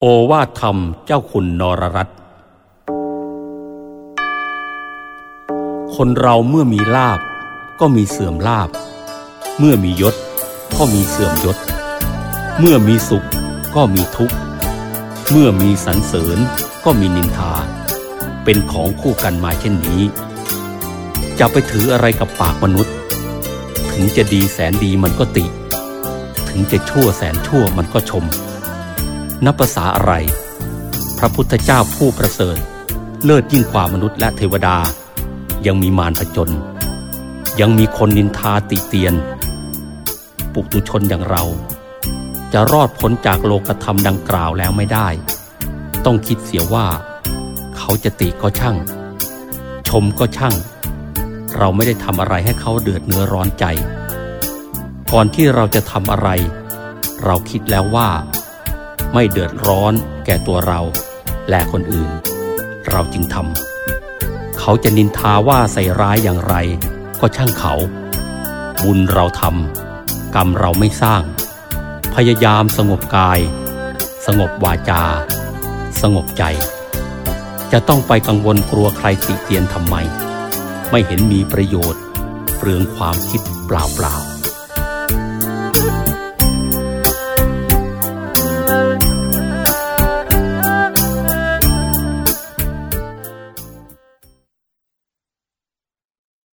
โอวาทธรรมเจ้าคุณนรรัตคนเราเมื่อมีลาบก็มีเสื่อมลาบ เมื่อมียศก็มีเสื่อมยศ เมื่อมีสุขก็มีทุกข์ เมื่อมีสรรเสริญก็มีนินทา เป็นของคู่กันมาเช่นนี้ จะไปถืออะไรกับปากมนุษย์ ถึงจะดีแสนดีมันก็ติ ถึงจะชั่วแสนชั่วมันก็ชม นับภาษาอะไร พระพุทธเจ้าผู้ประเสริฐ เลิศยิ่งกว่ามนุษย์และเทวดา ยังมีมารผจญยังมีคนนินทาติเตียน ปุกตุชนอย่างเรา จะรอดพ้นจากโลกธรรมดังกล่าวแล้วไม่ได้ ต้องคิดเสียว่า เขาจะติก็ช่าง ชมก็ช่าง เราไม่ได้ทำอะไรให้เขาเดือดเนื้อร้อนใจ ก่อนที่เราจะทำอะไร เราคิดแล้วว่า ไม่เดือดร้อนแก่ตัวเรา และคนอื่น เราจึงทำเขาจะนินทาว่าใส่ร้ายอย่างไร ก็ช่างเขา บุญเราทำกรรมเราไม่สร้าง พยายามสงบกาย สงบวาจา สงบใจ จะต้องไปกังวลกลัวใครติเตียนทำไม ไม่เห็นมีประโยชน์เปลืองความคิดเปล่าๆ